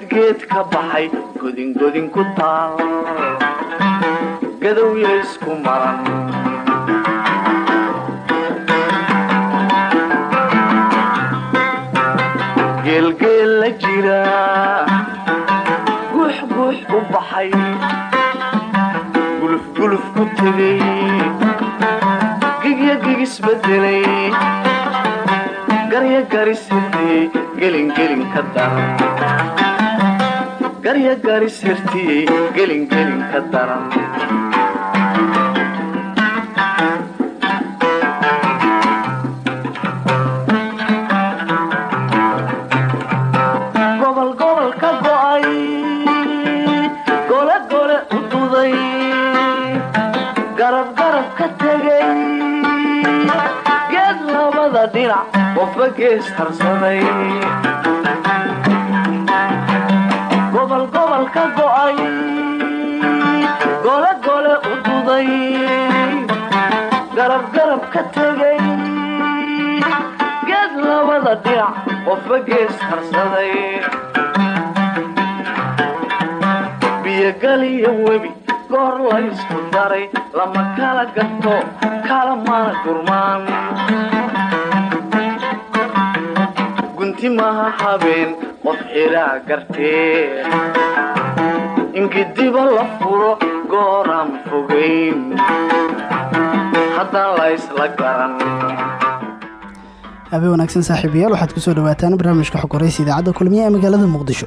geedgeed ka baxay godingodin ku taal. Gadowya isku maran. Geelgeel la jira. Guux guux u baxay. Gulufguluf ku tegay gigya gigisbedelay garya garis hirtiyey gelingelin ka daran garya garis hirtiyey gelingelin ka daran geed labada dhinac qofba gees harsaday garab garab ka tegay geed labada dhinac qofba gees harsaday biyogaliyo webi goor laysku daray lama kala gato kala mana gurmaan. Gunti maha habeen qof xiraa gartee. Ingidiba la furo gooraan fogayn habeen wanaagsan saaxiibayaal waxaad ku soo dhawaataan barnaamijka xog horeysa idaacadda kulmiye ee magaalada muqdisho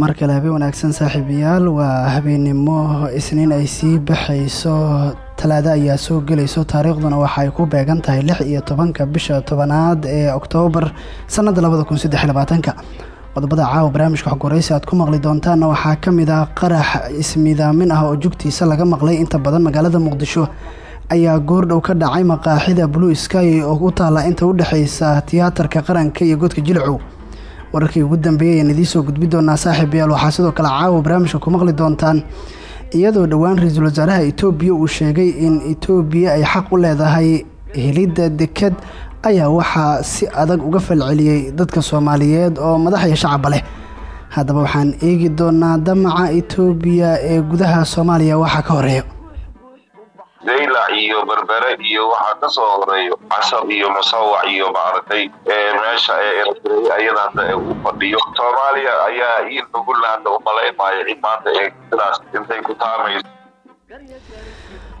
mar kale wanaagsan saaxiibayaal waa habeennimo isniin ay sii baxayso. Talaado ayaa soo gelayso. Taariikhduna waxa ay ku beegan tahay lix iyo tobanka bisha tobanaad ee oktoobar sannadda labada kun qodobada caawa barnaamijka xogwaraysi aad ku maqli doontaanna waxaa ka mid ah qarax ismidaamin ah oo jugtiisa laga maqlay. Inta badan magaalada muqdisho ayaa goordhow ka dhacay maqaaxida blue sky oo u taalla inta u dhexaysa tiyaatarka qaranka iyo godka jilcow wararkii ugu dambeeyay ayaan idiin soo gudbi doonaa saaxiib yaal. Waxaa sidoo kale caawa barnaamijka ku maqli doontaan iyadoo dhowaan ra'iisul wasaaraha etoobiya uu sheegay in etoobiya ay xaq u leedahay helidda deked ayaa waxaa si adag uga falceliyey dadka soomaaliyeed oo madax iyo shacabba leh. Haddaba waxaan eegi doonaa damaca etoobiya ee gudaha soomaaliya waxaa ka horreeya daylac iyo berbere iyo waxaa ka soo horeeyo casab iyo musawac iyo maaragtay meesha eeeray ayada uu fadhiyo. Soomaaliya ayaa ii nugulaanda umalaynaayo cid maanta ee sidaas intay ku taamayso.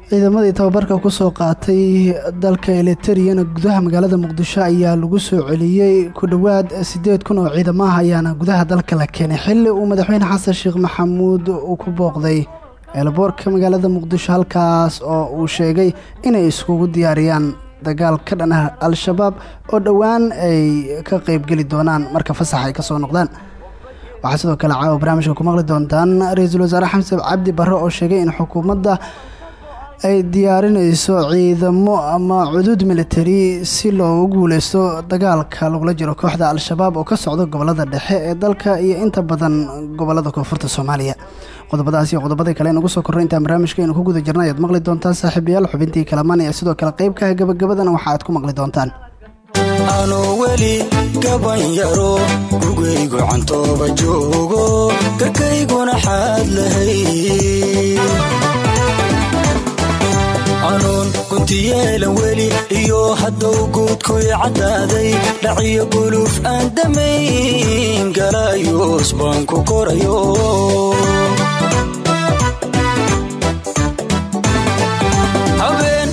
Ciidamadii tababarka ku soo qaatay dalka elitariyana gudaha magaalada muqdisho ayaa lagu soo celiyey ku dhowaad siddeed kun oo ciidamaha ayaana gudaha dalka la keenay. Xilli uu madaxweyne xasan sheekh maxamuud uu ku booqday eelboorka magaalada muqdisho halkaas oo uu sheegay inay iskugu diyaariyaan dagaal ka dhan ah al-shabaab oo dhowaan ay ka qeybgeli doonaan marka fasax ay ka soo noqdaan. Waxaa sidoo kale caawa barnaamijka ku maqli doontaan ra'iisul wasaare xamse cabdi barre oo sheegay in xukuumadda ay diyaarinayso ciidamo ama cuduud militari si loogu guuleysto dagaalka lagula jiro kooxda al-shabaab oo ka socda gobollada dhexe ee dalka iyo inta badan gobollada koonfurta soomaaliya. Qodobadaas iyo qodobadii kale inagu soo korray intaan barnaamijka aynu ku guda jirna maqli doontaan saaxiibayaal xubintii kalamaan ee sidoo kale qeybkaha gabagabadana waxa aad ku maqli doontaan. Anuu weli gaban yaro gugaygu cantooba joogo garkayguna xaad lahay tiyeelan weli iyo haddow guudkuy caddaaday. Dhaciyo guluuf aan damayn galaayos baan ku korayo. Habeen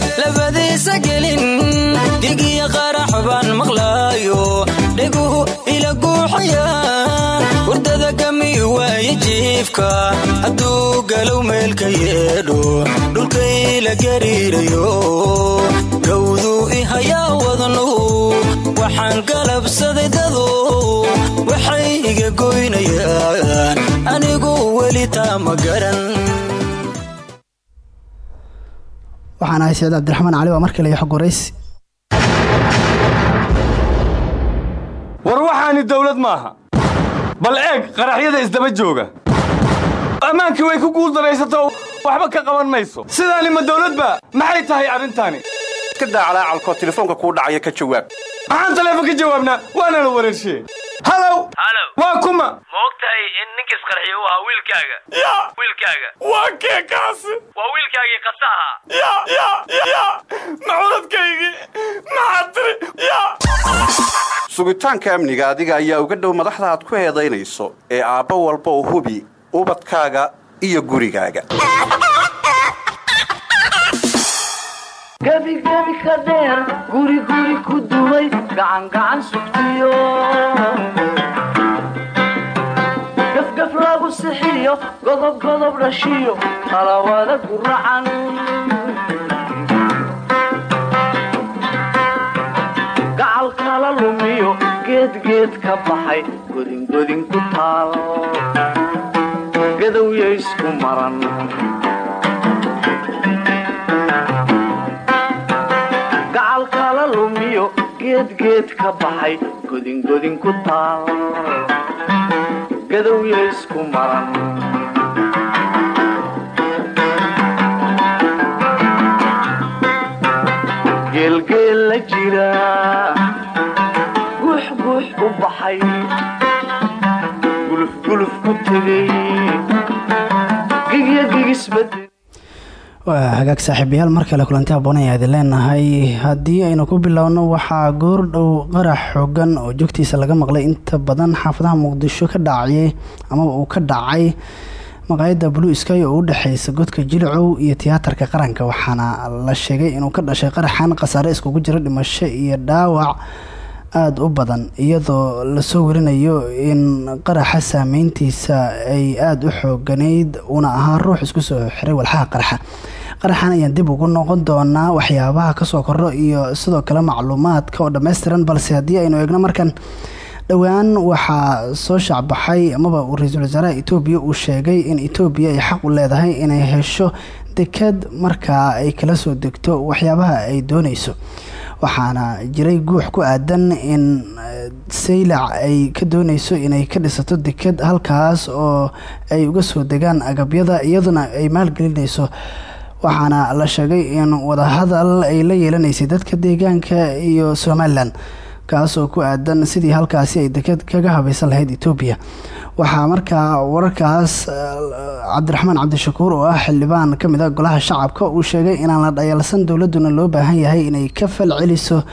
ila guuxaya daciifka hadduu galow meelka yeedho dhulkay la gariirayo. Gawduu i hayaa wadnu waxaan galabsaday dadu waxay iga goynayaan anigu weli taa ma garan. Waxaan ahay saciid cabdiraxmaan cali waa mar kale iyo xog waraysi war waxaani dawlad maaha bal eeg qaraxyada isdaba jooga. Ammaankii way ku guuldaraysato waxba ka qaban mayso. Sidaani ma dawladba maxay tahay arrintaani iska daacalaa calkoo telefoonka kuu dhacaya ka jawaab. Maxaan taleefon ka jawaabnaa waana la wareershiye halow waa kuma. Ma og tahay in ninkiis qarxiyo u ahaa wiilkaaga. Ya. Wiilkaaga. Waa kee kaasi? Waa wiilkaagii qasa ahaa ya ya. Ya maculadkaygii maxaad tiri? Ya. Sugitaanka amniga adiga ayaa uga dhow madaxda aad ku eedaynayso ee aabbo walba u hubi ubadkaaga iyo gurigaaga ka dheer guri guri ku duway gacan gacan sugtiyo gafgaf lagu sixiyo godob godob dhashiyo talawada guracan gacal kala lumiyo geedgeed ka baxay godingodin ku taal. Gadowya isku maran geedgeed ka baxay godingodin ku taal gadowya isku maran geelgeel la jira guux guux u baxay gulufguluf ku tegay gigya gigisbadel waa hagaag saaxiibayaal mar kale kulanti aboon ayaa idin leenahay. Haddii aynu ku bilowno waxaa goordhow qarax xoogan oo joogtiisa laga maqlay. Inta badan xaafadaha muqdisho ka dhacayay amaba uu ka dhacay maqaayadda blue sky oo u dhexeysa godka jilcow iyo tiyaatarka qaranka waxaana la sheegay inuu ka dhashay qaraxan khasaare iskugu jira dhimasho iyo dhaawac aada u badan iyadoo la soo warinayo in qaraxa saameyntiisa ay aada u xooganayd uuna ahaa ruux isku soo xiray walxaha qaraxa qaraxan ayaan dib ugu noqon doonaa waxyaabaha ka soo kordho iyo sidoo kale macluumaadka oo dhammaystiran balse haddii aynu eegno markan dhowaan waxaa soo shaacbaxay amaba uu ra'iisul wasaaraha etoobiya uu sheegay in etoobiya ay xaq u leedahay inay hesho deked markaa ay kala soo degto waxyaabaha ay dooneyso waxaana jiray guux ku aadan in saylac ay ka dooneyso inay ka dhisato deked halkaas oo ay uga soo degaan agabyada iyaduna ay maalgelineyso waxaana la sheegay in wadahadal ay la yeelaneysay dadka deegaanka iyo somalilan kaasoo ku aadan sidii halkaasi ay deked kaga habaysan lahayd etoobiya waxaa markaa wararkaas cabdiraxmaan cabdishakuur oo ah xildhibaan ka mid a golaha shacabka uu sheegay inaan la dhayalsan dowladuna loo baahan yahay inay ka fal celiso.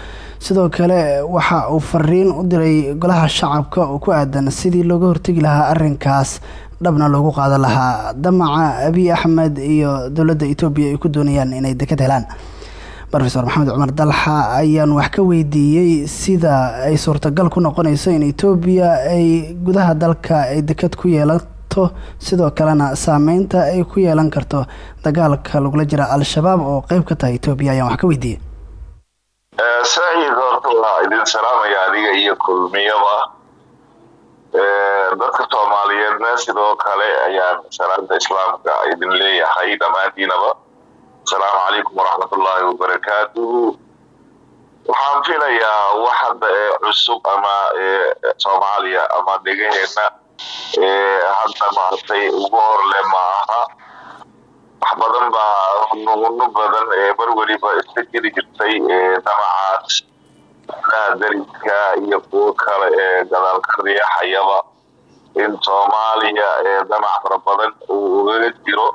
Sidoo kale waxa uu fariin u diray golaha shacabka oo ku aadan sidii looga hortegi lahaa arinkaas dhabna loogu qaadan lahaa. Damaca abiy axmed iyo dowladda etoobiya ay ku doonayaan inay deked helaan. Rofeor maxamed cumar dalxa ayaan wax ka weydiiyey sida ay suurtagal ku noqonayso in etoobiya ay gudaha dalka ay deked ku yeelato. Sidoo kalena saameynta ay ku yeelan karto dagaalka lagula jira al-shabaab oo qeyb ka tahay etoobiya ayaan wax ka weydiiyey. Saciid horta idin salaamaya adiga iyo kulmiyaba dadka soomaaliyeedna sidoo kale ayaan salaanta islaamka idin leeyahay dhammaantiinaba asalaamu calaykum waraxmatullaahi wabarakaatuhu. Waxaan filayaa wax hadda ee cusub ama soomaaliya ama dhegaheena hadda maaragtay ugu horle maaha. Wax badan baa nuguno badan ee mar weliba iska jiri jirtay damacaas anaha dariska iyo kuwo kale ee gadaalka riixayaba in soomaaliya ee damac fara badan uu ugaga jiro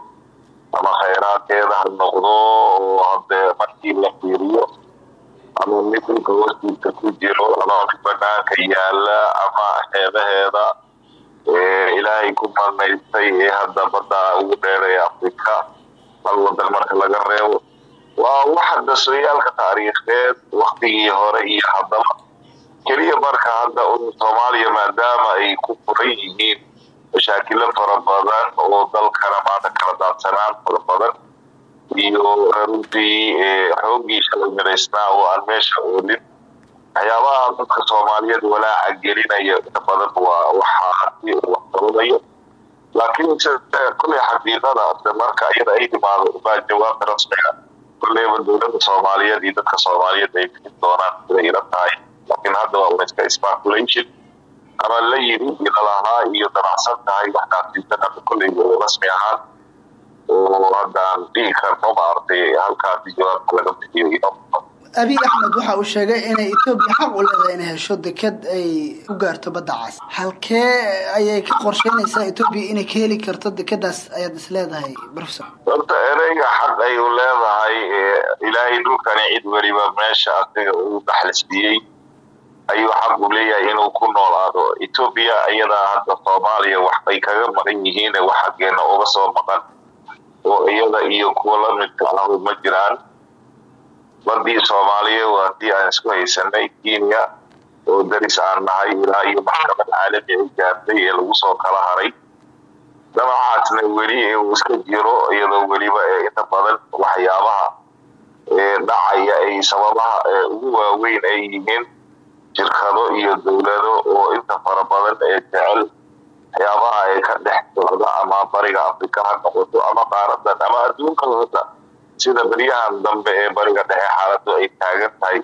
ama khayraadkeeda ha noqdo oo hadee markii la fiiriyo ama mid dhulka ku jiro ama mid banaanka yaalla ama xeebaheeda ilaahay ku manaystay ee hadda badda ugu dheeraya afrika hal wadan marka laga reebo waa waxa dasoyaalka taariikheed waktigii hore iyo haddaba. Keliya marka hadda un soomaaliya maadaama ay ku furan yihiin mashaakilo fara badan oo dalkana maanta kala daadsanaan fara badan iyo runtii xoogii shalay midaysnaa oo aan meesha oolin waxyaabaha dadka soomaaliyeed walaaca gelinaya inta badan waa waxaa haddii uu waxqabadayo laakiin kuley xaqiiqada marka iyada ay timaado baa jawaabta rasmiga kulleyba dowladda soomaaliyeed iyo dadka soomaaliyeed ay fidin doonaan siday ila tahay. Laakiin hadda waa un iska speculation ama la yiri ilalahaa iyo damacsan tahay waxkaasiisan hadda kulleyba rasmi ahaan. Oo haddaan dhihi karno maaragtay halkaasi jawaabta laga bixiyo abiy axmed waxa uu sheegay inay etoobiya xaq u leedahay inay hesho deked ay u gaarto badda cas. Halkee ayay ka qorsheynaysaa etoobiya inay ka heli karto dekedaas ayaad is leedahay professor? Horta ereyga xaq ay u leedahay ilaahay dhulkani cid weliba meesha asiga uu dhaxlisiyey ayuu xaq u leeyahay inuu ku noolaado etoobiya iyadaa hadda soomaaliya waxbay kaga maqan yihiin wax xaggeena uga soo maqan oo iyada iyo kuwa lamidka ah ma jiraan badii soomaaliya waa haddii aan isku haysanay kenya oo daris aan nahay ilaa iyo maxkamad caalami ay gaartay ee lagu soo kala haray. Damacaasna weli uu iska jiro iyadoo weliba inta badan waxyaabaha dhacaya ay sababaha ugu waaweyn ay yihiin shirkado iyo dowlado oo inta fara badan ee jecel waxyaabaha ay ka dhex socda ama bariga afrika ha noqoto ama qaaradan ama adduunka hota sida beryahan dambe ee bariga dhexe xaaladu ay taagan tahay.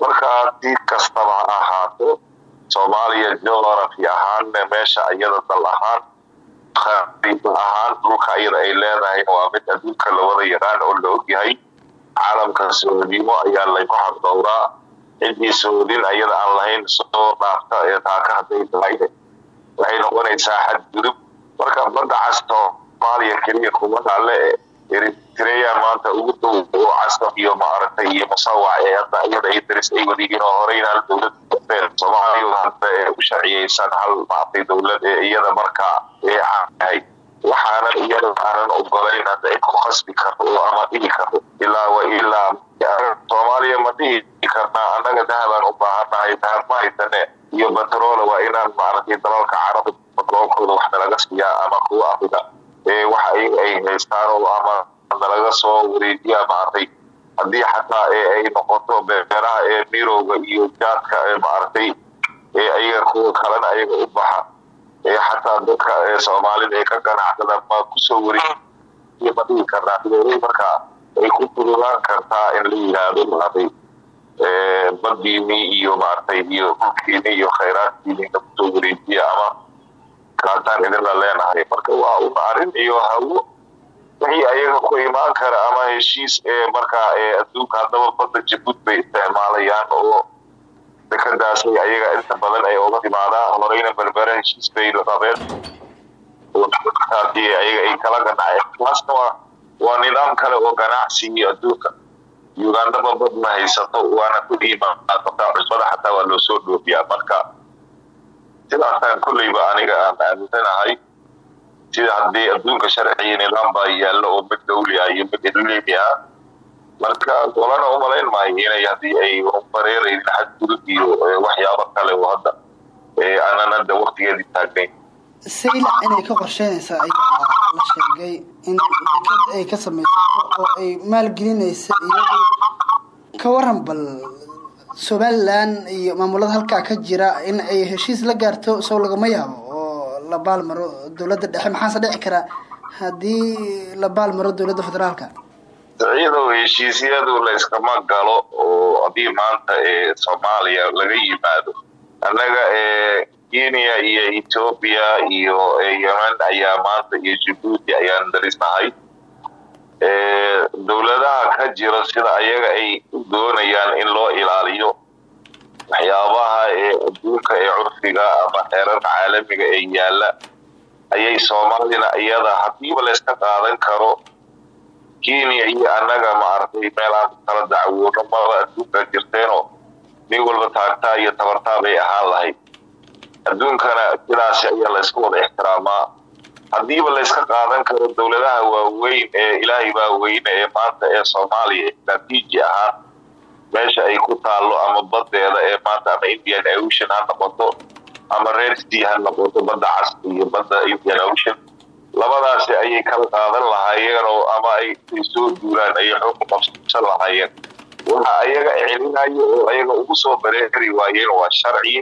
Markaa si kastaba ha ahaato soomaaliya geography ahaan meesha iyada dal ahaan ahaan dhulka iyada ay leedahay waa mid adduunka lawada yaqaan oo la ogyahay caalamka soodimo ayaa layku xaqdowraa ciddii soodin ayada aan lahayn soo dhaafta ee taaka hadday tahay waxay noqonaysaa xadgudub marka badda cas soomaaliya keliya kuma dhalle eritrea maanta ugu dhow oo casab iyo maaragtay iyo musawac ee hadda iyada ay daris ay wadiyiin oo horeyna hal dowlad soomaaliya hadda ee u sharciyeysan hal maaragtay dowlad ee iyada markaa ee caanahay waxaana iyada aanan ogolayn hadda cid ku khasbi karto oo ama dhihi karto ilaa wa ilaa soomaaliya ma dhihi karnaa annaga dahabaan u baahannahay dahab ma haysane iyo batroole waa inaan maaragtay dalalka carabta batroolkooda wax nalaga siiyaa ama kuwa afrika ee wax ay haystaan oo ama soo wareejiya maaragtay haddii xataa ee ay noqoto beeraha ee mirowga iyo jaadka ee maaragtay ee ayaga kuwa kalena ayaga u baxa. Ee xataa dadka ee soomaalida ee ka ganacsada ma ku soo wareejiya ma dhihi karnaa sideeday markaa ay ku fududaan kartaa in la yidhaahdo maaragtay badiini iyo maaragtay iyo dhulkiini iyo khayraadkiini la ku soo wareejiya ama kaataan idinla leenahay. Marka waa un arrin iyo hawo wixii ayaga ku imaan kara ama heshiis ee markaa adduunka haddaba badda jabuud bay isticmaalayaan oo dekadaasay ayaga inta badan ay uga timaadaan horeyna berbere heshiis bay taasi ayaga ay kala ganaceen taasna waa nidaam kale oo ganacsi iyo adduunka ugandaba bad ma haysato waana ku iimaaqataa cusbada xataa waa loo soo dhoofiyaa marka. Sidaasaan kolleyba aniga aan aaminsanahay sida haddii adduunka sharciga nidaam yaallo oo mid dawli ah iyo mid ilimi ah marka golana umalayn maayo inay haddii ay bareeraynin xadgudub iyo waxyaabo kale oo hadda aanan hadda waktigeedii taagnayn. Saylac inay ka qorsheynaysa ayaa la sheegay in deked ay ka samaysato oo ay maalgelinaysa iyadu. Ka waran bal somalilan iyo maamulada halkaa ka jira in ay heshiis la gaarto sow lagama yaabo la baalmaro dowladda dhexe. Maxaase dhici kara haddii la baalmaro dowladda federaalka? Ciidow heshiisyadu la iskama galo oo haddii maanta ee soomaaliya laga yimaado annaga ee kenya iyo etoobiya iyo yemen ayaa maanta iyo jabuuti ayaan darisnahay. Dowladaha ka jira sida ayaga ay u doonayaan in loo ilaaliyo waxyaabaha ee adduunka ee curfiga ama xeerarka caalamiga ee yaalla ayay soomaalina iyada haddiiba layska qaadan karo kenya iyo annaga maaragtay meelaan ku kala dacwoono maba adduunka jirteenoo nin walba taagtaa iyo tabartaa bay ahaan lahayd. Adduunkana sidaasi ayaa laysku wada ixtiraamaa. Haddiiba layska qaadan karo dowladaha waaweyn ee ilaahay baa weyne ee maanta ee soomaaliya istraatiiji ahaan meesha ay ku taallo ama badeeda ee maanta ama indian ocean ha noqoto ama red sea ha noqoto badda cas iyo badda indian ocean. Labadaasi ayay kala qaadan lahaayeen oo ama ay soo duulaan ayay xoog ku qabsan lahaayeen. Waxa ayaga celinayo oo ayaga ugu soo bareeri waayeen waa sharci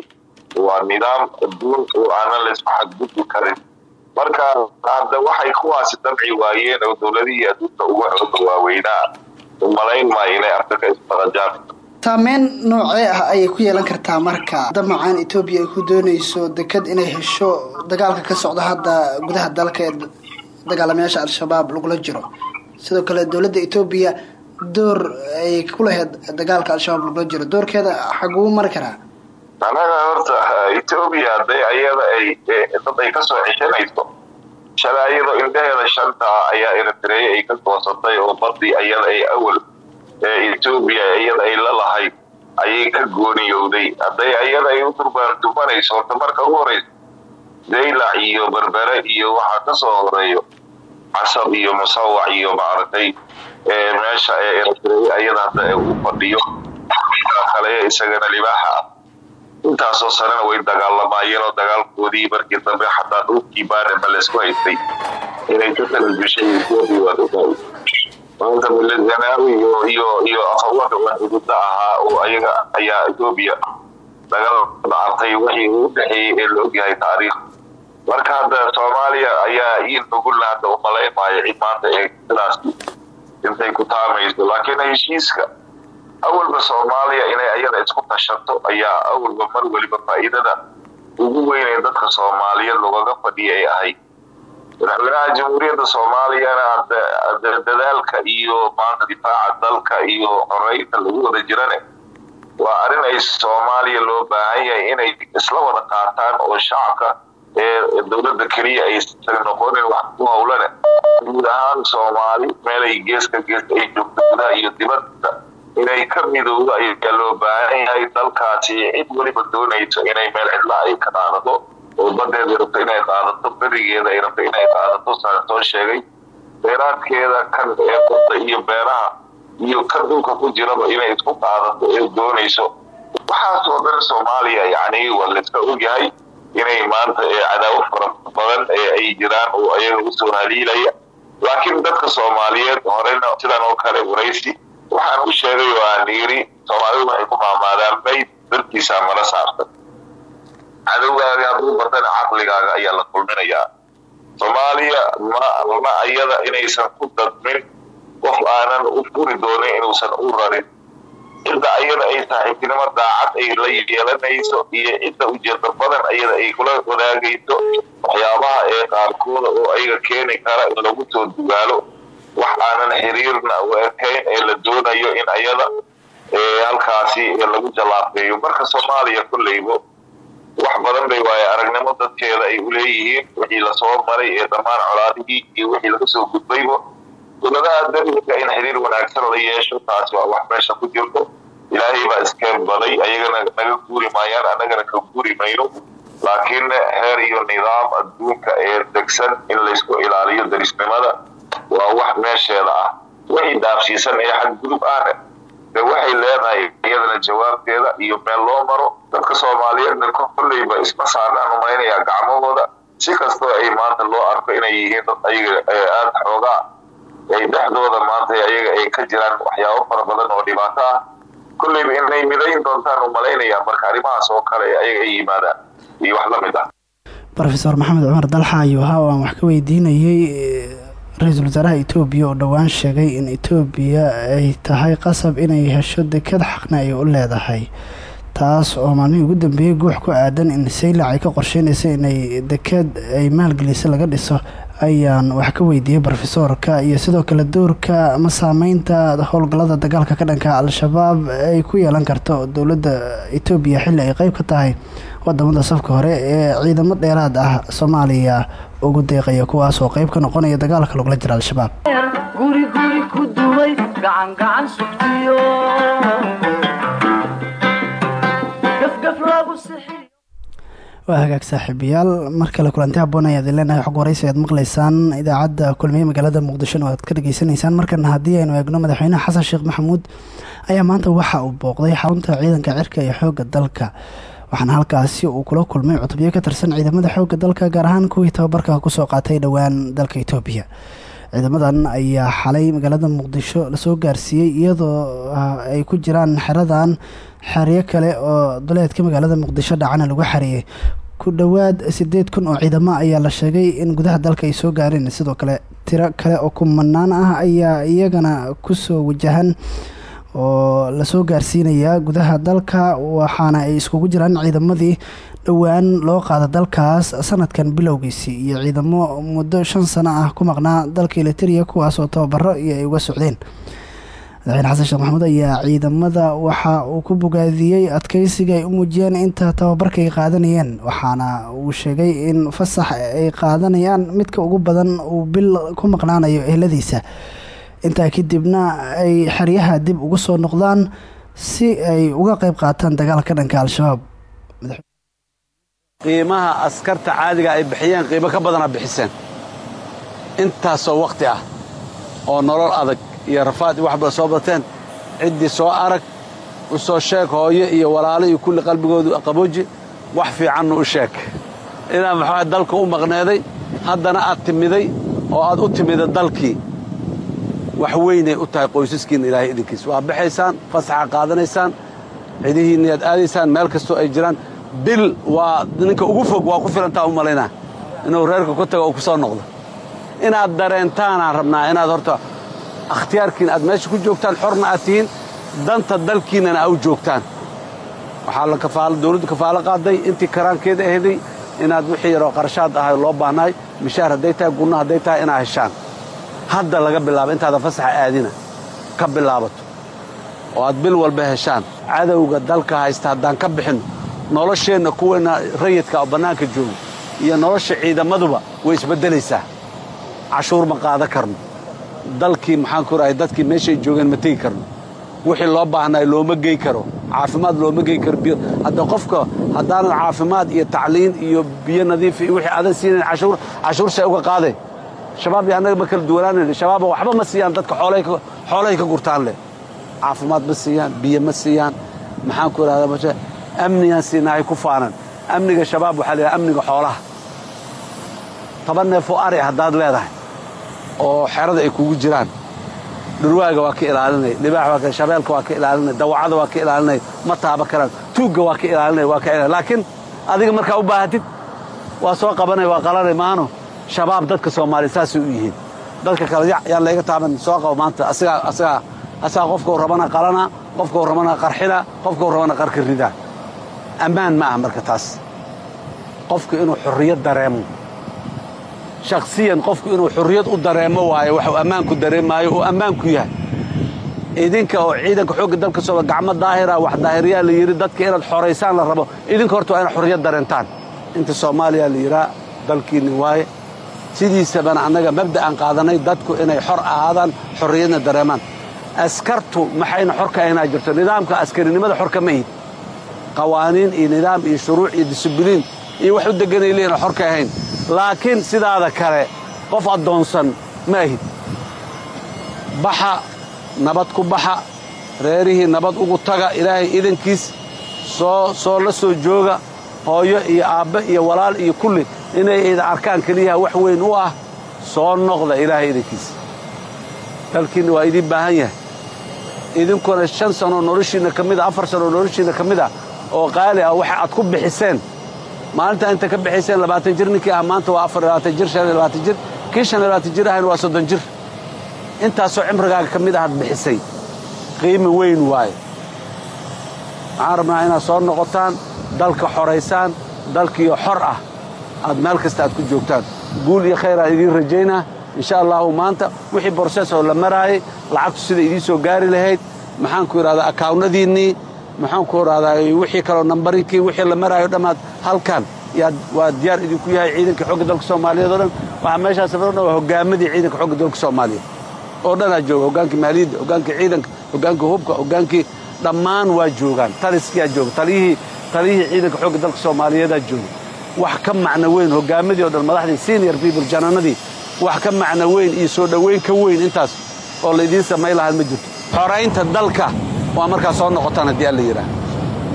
waa nidaam adduun oo aanan laysku xadgudbi karin. Marka hadda waxay kuwaasi damci waayeen oo dowladihii adduunka uga xooga waaweynaa umalayn maayo inay afrika isdaqajaan saameyn noocee ah ayay ku yeelan kartaa marka? Damacan etoobiya ay ku dooneyso deked inay hesho dagaalka ka socda hadda gudaha dalka ee dagaalamayaasha al-shabaab lagula jiro. Sidoo kale dowladda etoobiya door ay ku lahayd dagaalka al-shabaab lagula jiro. Doorkeeda xaguu mari karaa? Anaga horta etoobiya hadday ayada ay dad ay ka soo ceshanayso shalay ayadoo indhaheeda shanta ayaa eritreya ay ka goosatay oo badii ayada ay awal etoobiya iyada ay la lahayd ayay ka gooniyowday. Hadday ayada ay u durbaandumanayso horta marka ugu horeysa zaylac iyo berbere iyo waxaa ka soo horeeyo casab iyo musawac iyo maaragtay meesha ee eritreya ayada hadda uu fadhiyo kale isagana libaaxa ah intaasoo sanena way dagaalamayeen oo dagaalkoodii markii dambe xataa dhulkii baarema laysku haystay inay ka etoobiya waa ogaay maanta milaganaawi iyo iyo iyo afawada xuduuda ahaa oo ayaga ayaa etoobiya dagaal dhacantay wixii u dhexeeyey ee la ogyahay taariikh. Marka hadda soomaaliya ayaa ii nugula hadda umalayn maayo cid maanta ee sidaas intay ku taamayso laakiin heshiiska awalba soomaaliya inay ayada isku tashato ayaa awalba mar weliba faa'iidada ugu weynee dadka soomaaliyeed loogaga fadhiya ay ahayd madaxweynaha jamhuuriyadda soomaaliyana dadaalka iyo maanta difaaca dalka iyo xoreynta lagu wada jirane waa arrin ay soomaaliya loo baahan yahay inay isla wada qaataan oo shacabka ee dowladda keliya aysan noqonin wax ku howlane guud ahaan soomaali meelay geeska gees ay joogto iyo dibadda inay ka midowdo ayaa loo baahan yahay dalkaasi cid weliba doonayso inay meel cidla ay ka qaadato oo badeeda rabto inay qaadato berigeeda ay rabto inay qaadato saan sheegay? Beeraadkeeda kan ee badda iyo beeraha iyo kan dhulka ku jiraba inay isku qaadato ee doonayso. Waxaasoo dhan soomaaliya yacni waa layska ogyahay inay maanta ee cadaawo fara badan ee ay jiraan oo ayaga u soo haliilaya laakiin dadka soomaaliyeed horena sidan oo kale waraysi waxaan u sheegay oo aan yiri soomaalidu waxay ku maamaadaan mayd dartiisaa mala saartan cadowgaaga hadduu batana caqligaaga ayaa la kulminayaa. Soomaaliya ma ma ayada inaysan ku dadmin qof aanan u furi doonin inuusan u rarin. Cidda ayada ay saaxiibtinimo daacad ay la yeelanayso iyo cidda ujeeda badan ayada ay kula wadaagayso waxyaabaha ee qaarkooda oo ayaga keeni kara in lagu soo dugaalo wax aanan xiriirna u ekayn ee la doonayo in ayada halkaasi lagu jalaafeeyo marka soomaaliya kolleybo wax badan bay waaye aragnimo dadkeeda ay uleeyihiin wixii la soo maray ee dhammaan colaadihii iyo wixii laga soo gudbaybo. Dowladaha dariska in xiriir wanaagsan la yeesho taasi waa wax meesha ku jirto. Ilaahay baa iskeen baday ayagana naga guuri maayaan annagana ka guuri mayno. Laakiin heer iyo nidaam adduunka ee degsan in laysku ilaaliyo darisnimada waa wax meesheeda ah. Wixii dhaafsiisan ee xadgudub ahne de waxay leedahay iyadana jawaabteeda iyo meel loo maro. Dadka soomaaliyeedna kolleyba isma saarnaan umaynayaa gacmahooda. Si kastoo ay maanta loo arko inay yihiin dad ayaga aada xoogaa ay dhexdooda maanta ayaga ay ka jiraan waxyaabo fara badan oo dhibaato ah. Kolleyba inay midayn doontaan umalaynayaa marka arrimahaas oo kale ayaga ay yimaadaan. Iyo wax la mid ah. Rofeor maxamed cumar dalxa ayuu ahaa oo wax ka weydiinayey ra'iisul wasaaraha etoobiya oo dhowaan sheegay in etoobiya ay tahay qasab inay hesho dekad xaqna ay u leedahay taas oo maalmihii ugu dambeeyey guux ku aadan in saylac ay ka qorsheynaysa inay dekad ay maalgelisa laga dhiso ayaan wax ka weydiiyey rofesoorka iyo sidoo kale doorka ama saameynta howlgallada dagaalka ka dhanka al-shabaab ay ku yeelan karto dowladda etoobiya xilli ay qeyb ka tahay waddamada safka hore ee ciidamo dheeraad ah soomaaliya ugu deeqaya kuwaas oo qeyb ka noqonaya dagaalka lagula jira al-shabaab. Waa hagaag saaxiibayaal. Mar kale kulanti haboon ayaad leenahay xog waraysi aad maqlaysaan. Idaacadda kulmiye magaalada muqdishona aad ka dhageysanaysaan markana haddii aynu eegno madaxweynaha xasan sheekh maxamuud ayaa maanta waxa uu booqday xarunta ciidanka cirka iyo xoogga dalka waxaana halkaasi uu kula kulmay cutubyo ka tirsan ciidamada xoogga dalka gaar ahaan kuwii tababarka ku soo qaatay dhowaan dalka etoobiya ciidamadan ayaa xalay magaalada muqdisho la soo gaarsiiyey iyadoo ay ku jiraan xeradan xeryo kale oo duleedka magaalada muqdisho dhacana lagu xareeyey ku dhowaad sideed kun oo ciidamo ayaa la sheegay in gudaha dalka ay soo gaareen sidoo kale tiro kale oo kumanaan ah ayaa iyagana ku soo wajahan oo la soo gaarsiinayaa gudaha dalka waxaana ay iskugu jiraan ciidamadii dhowaan loo qaada dalkaas sanadkan bilowgiisii. Iyo ciidamo muddo shan sano ah ku maqnaa dalka eliteria kuwaasoo tababaro iyo ay uga socdeen. Madaxweyne xasan sheekh maxamuud ayaa ciidamada waxa uu ku bogaadiyey adkeysiga ay u muujiyeen inta tababarka ay qaadanayeen waxaana uu sheegay in fasax ay qaadanayaan midka ugu badan uu bil ku maqnaanayo ehladiisa intaa kadibna ay xeryaha dib ugu soo noqdaan si ay uga qayb qaataan dagaalka dhanka al-shabaab. Qiimaha askarta caadiga ay bixiyeen qiimo ka badana bixiseen. Intaasoo wakhti ah oo nolol adag iyo rafaad iyo waxba soo bateen ciddii soo arag u soo sheeg hooyo iyo walaalo iyo kulli qalbigoodu qabooji wax fiicannu u sheeg. Inaad maxaa dalka u maqneeday haddana aad timiday oo aad u timida dalkii wax weynay u tahay qoysaskiinna ilaahay idinkiis. Waa baxaysaan fasaxa qaadanaysaan cidihiinna aad aadaysaan meel kastoo ay jiraan. Bil waa ninka ugu fog waa ku filantaa u malaynaa. Inuu reerka ku tago oo ku soo noqdo. Inaad dareentaanaan rabnaa inaad horta akhtiyaarkiina aad meesha ku joogtaan xorna aad tihiin danta dalkiinnana aa u joogtaan. Waxaa la dawladdu kafaalo qaaday intii karaankeeda aheeday inaad wixii yaroo qarashaad ahay loo baahnaay mishaar hadday tahay gunno hadday tahay inaad heshaan hadda laga bilaabo intaadan fasaxa aadina ka bilaabato. Oo aad bil walba heshaan. Cadowga dalka haysta haddaan ka bixinno nolosheenna kuweenna rayidka oo bannaanka jooga iyo nolosha ciidamaduba way isbeddelaysaa. Cashuur ma qaadan karno. Dalkii maxaan ku rahay dadkii meeshay joogeen ma tegi karno. Wixii loo baahnaay looma gey karo. Caafimaad looma gey karo hadda qofka haddaanan caafimaad iyo tacliin iyo biyo nadiif wixii aadan siinayn cashuur cashuur see uga qaadeen shabaab iyo annaga ma kala duwanaanayn shabaaba waxba ma siiyaan dadka xoolahay ka gurtaan leh. Caafimaad ma siiyaan biyo ma siiyaan. Maxaan ku idhahdaa amnigaan siinahay ku faanan amniga shabaab waxaa la yidhaha amniga xoolaha. Toban neefoo ari haddaad leedahay oo xerada ay kugu jiraan. Dhurwaaga waa ka ilaalinay libaax waa ka shabeelka waa ka ilaalinay dawacada waa ka ilaalinay ma taaba karaan tuugga waa ka ilaalinay waa ka laakiin adiga markaa u baahatid waa soo qabanay waa qalanay maano shabaab dadka soomaaliya saasay u yihiin. Dadka kale yaan layga taaban soo qabo maanta. Asagaa qofkau rabana qalana qofkau rabana qarxina qofkau rabana qarka rida ammaan ma aha marka taas qofku inuu xurriyad dareemo. Shakhsiyan qofku inuu xurriyad u dareemo waayo waxuu ammaanku dareemaayo uu ammaanku yahay. Idinka oo ciidanka xoogga dalka sooba gacmo daahira wax daahiriyaa la yidhi dadka inaad xoraysaan la rabo idinka horta waa inaad xurriyad dareentaan inta soomaaliya la yidhaa dalkiinni waaye sidiisabana annaga mabda'an qaadanay dadku inay xor ahaadaan xorriyadna dareemaan. Askartu maxayna xor ka ahaynaa jirto? Nidaamka askarinimada xor kama ihid qawaaniin iyo nidaam iyo shuruuc iyo disibiliin iyo wax u deganay leeyihiin xor ka ahayn. Laakiin sidaada kale qof addoonsan ma ahid baxa nabad ku baxa reerihii nabad ugu taga ilaahay idankiis soo soo la soo jooga hooyo iyo aabbe iyo walaal iyo kulli inay ida arkaan keliyaha wax weyn u ah soo noqda ilaahay idankiis dalkiinna waa idiin baahan yahay. Idinkuna shan sanoo noloshiinna ka mida afar sanoo noloshiinna ka mid ah oo qaali ah waxa aad ku bixiseen. Maalintaa inta ka bixayseen labaatan jir ninkii ah maanta waa afar labaatan jir shan labaatan jir kii shan labaatan jir ahayna waa soddon jir. Intaasoo cimrigaaga ka mid ahaad bixisay. Qiimi weyn waaye. Waxaan rabnaa inaad soo noqotaan dalka xoraysaan dalkiiyo xor ah aad meel kasta aad ku joogtaan. Guul iyo khayr aan idiin rajaynaa insha allahu maanta wixii borses oo la maraayay lacagtu sida idiin soo gaari lahayd maxaan ku idhahdaa akaawnadiinnii maxaan ku idhahdaa wixii kaloo nambarinkii wixii la maraayo dhammaad halkan. Waa diyaar idinku yahay ciidanka xogga dalka soomaaliyeed oo dhan. Waxaa meeshaas safar dhan waa hoggaamadii ciidanka xogga dalka soomaaliyeed. Oo dhanaa jooga hoggaankii maaliyadda hoggaankii ciidanka hoggaankii hubka hoggaankii dhammaan waa joogaan. Taliskiyaa jooga taliyihii taliyihii ciidanka xogga dalka soomaaliyeedaa jooga wax ka macno weyn hoggaamadii oo dhan madaxdii senior people jananadii wax ka macno weyn iyo soo dhoweyn ka weyn intaas oo laydiin samayn lahaa ma jirto. Xoraynta dalka waa markaa soo noqotaan haddii alla yidhaah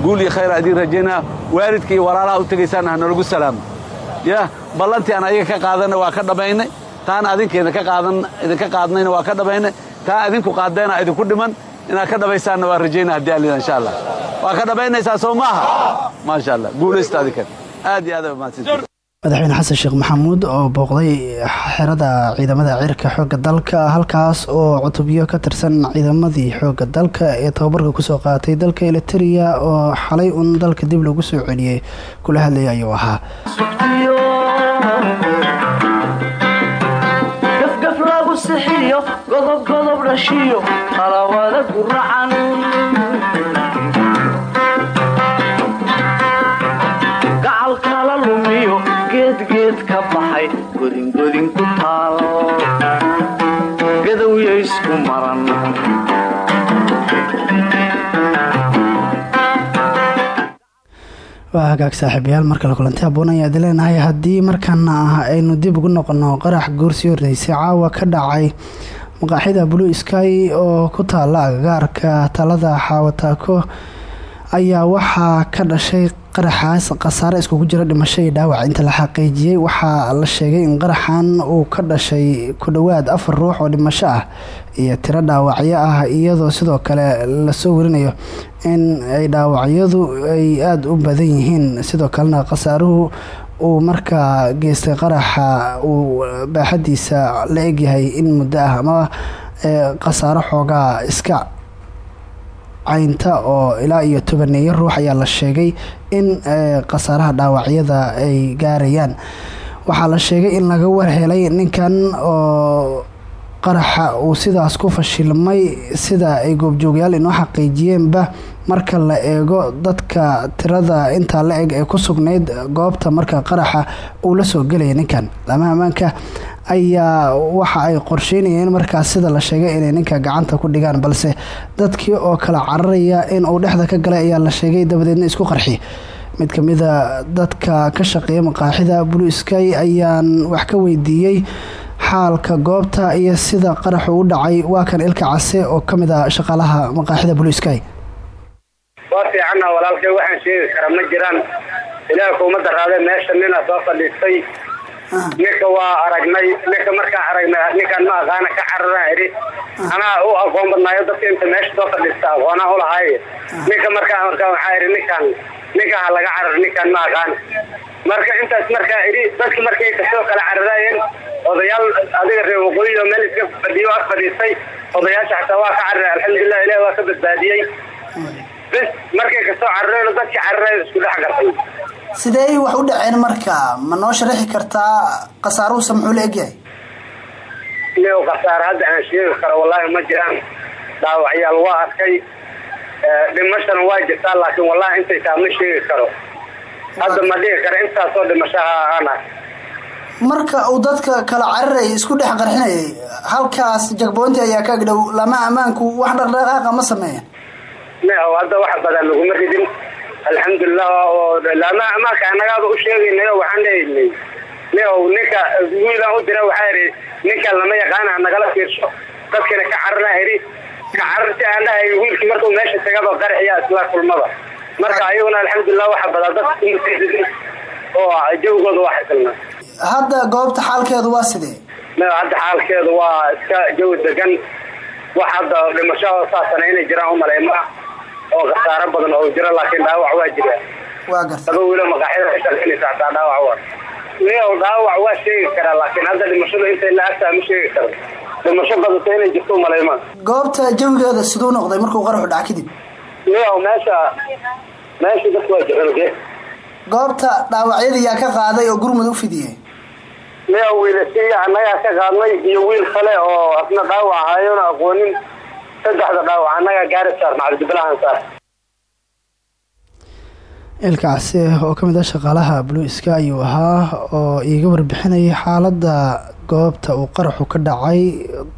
guul iyo khayr idiin rajaynaa waalidka iyo walaalaha u tegaysaanna hanalagu salaamo. Ya ballantii aan ayaga ka qaadanna waa ka dhammaynay taan adinka idinka qaadnayna waa ka dhammaynay taa adinku qaaddeena idinku dhiman inaad ka dhabaysaanna waa rajaynaa haddii alida insha allah. Waa ka dhammaynaysaa soo maaha? Maasha allah guulaysta aad iyo aad mahadsantii madaxweyne xasan sheekh maxamuud oo booqday xerada ciidamada cirka xoogga dalka halkaas oo cutubyo ka tirsan ciidamadii xoogga dalka ee tababarka ku soo qaatay dalka eliteria oo xalay un dalka dib lagu soo celiyey kula hadlayay ayuu ahaa. Gafgaf lagu sixiyo godob godob dhashiyo qalawada guracan waa hagaag saaxiibayaal markale kulanti aboon ayaad haddii markaana ah aynu dib ugu noqono qarax goorsii horreysay caawa ka dhacay maqaaxida blue sky oo ku taala agagaarka talada xaawataako ayaa waxaa ka dhashay qaraxaas khasaare iskugu jira dhimasho iyo dhaawac. Inta la xaqiijiyey waxaa la sheegay in qaraxan uu ka dhashay ku dhowaad afar ruux oo dhimasho ah iyo tiro dhaawacyo ah iyadoo sidoo kale la soo warinayo in ay dhaawacyadu ay aada u badan yihiin. Sidoo kalena khasaaruhu uu markaa geystay qaraxa uu baaxadiisa la egyahay in muddo ah ama khasaaro xoogaa iska caynta oo ilaa iyo tobaneeyo ruux ayaa la sheegay in khasaaraha dhaawacyada ay gaarayaan. Waxaa la sheegay in laga warhelay ninkan oo qaraxa uu sidaas ku fashilmay sida ay goobjoogyaal inoo xaqiijiyeenba marka la eego dadka tirada intaa la eg ee ku sugnayd goobta marka qaraxa uu la soo gelaya ninkan. Laamaha ammaanka ayaa waxa ay qorsheynayeen markaas sida la sheegay inay ninka gacanta ku dhigaan balse dadkii oo kala cararaya in uu dhexda ka galay ayaa la sheegay dabadeedna isku qarxi. Mid ka mida dadka ka shaqeeya maqaaxida blue sky ayaan wax ka weydiiyey xaalka goobta iyo sida qaraxu u dhacay. Waa kan ilka case oo ka mid ah shaqaalaha maqaaxida blue sky. Waa walaalkay waxaan sheegi kara ma jiraan. Ilaah kuuma daraadee meesha nina soo fadhiistay ninka waa aragnay ninka markaan aragnay ninkaan ma aqaana ka cararaan idhi anaa u aqoon badnaayo dadka inta meesha soo fadhiista aqoonaa ulahaaye ninka markaa markaa waxaa idhi ninkaan ninkaan ha laga carar ninkaan ma aqaana marka intaas markaa idhi dadki markay ka soo kala cararaayeen odayaal adiga reer waqooyi oo meel iska fadhiyo ag fadhiistay odayaasha xataa waa ka cararay alxamdulilah ilahi waa ka badbaadiyey. Bis markay ka soo carareen dadkii cararaay isku dhex gartay sidee wax u dhaceen marka? Ma noo sharaxi kartaa khasaaruhusa muxuu la egyahay? Niw khasaare hadda aan sheegi karo wallaahi ma jiraan. Dhaawacyaal waa arkay. Dhimashana waa jirtaa laakiin wallahi intay taa ma sheegi karo. Hadda ma dhigi karo intaasoo dhimashaha aan ark marka uu dadka kala cararayay isku dhex qarxinayay halkaas jagboonti ayaa ka agdhow lama ammaanku wax dhaqdhaqaaqa ma sameeya. Niw hadda wax badan laguma ridin alxamdulilah amaanka annagaaba u sheegaynay oo waxaan leeynay niow ninka wiilaan u dira waxaa idhi ninkan lama yaqaana nagala fiirsho dadkina ka cararna idhi ka cararti aan dhahay wiilkii markuu meesha tagaba qaraxiya isla kulmada. Marka ayaguna alxamdulilah waxa badaa dadka kumutaysadin oo jawgooda waa xasilna. Hadda goobta xaalkeedu waa sidee? Hadda xaalkeedu waa iska jawi degan. Wax hadda dhimashahoo saasana inay jiraan umalay ma oo khasaaro badan oo jiro laakiin dhaawac waa jira. Laba wiilo shaqaynaysa hataa dhaawac waa niyow dhaawac waa sheegi karaa laakiin hadda dhimashada intay la agtaa ma sheegi karo dhimasho badata inay jirto umalayma goobta jawigeeda siduu noqday markuu qaraxu dhaca kadib niyow meesha meesha dadku waa jeclge goobta dhaawacyada yaa ka qaaday oo gurmud u fidiyey? Niyow wiilasiiya annagaa ka qaadnay iyo wiil kale oo asna dhaawac ahaayoona aqoonin saddexda dhaawac annagaa gaari saarna cabdibilahan saar. Ilka case oo ka mid ah shaqaalaha blue sky ayuu ahaa oo iiga warbixinayay xaaladda goobta uu qaraxu ka dhacay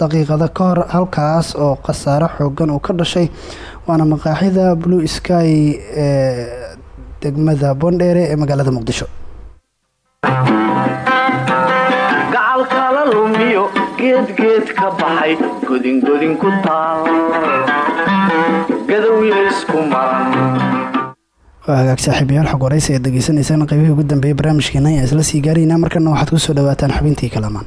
daqiiqada ka hor halkaas oo khasaaro xoogan uu ka dhashay waana maqaaxida blue sky ee degmada boondheere ee magaalada muqdisho geedgeed ka baxay godingodin ku taal gadowya isku maran waa hagaag saaxiibayaal xog waraysi aad degeysanaysaan qaybihii ugu dambeeyey barnaamijkeena ayaan isla sii gaaraynaa markana waxaad ku soo dhawaataan xubintii kalamaan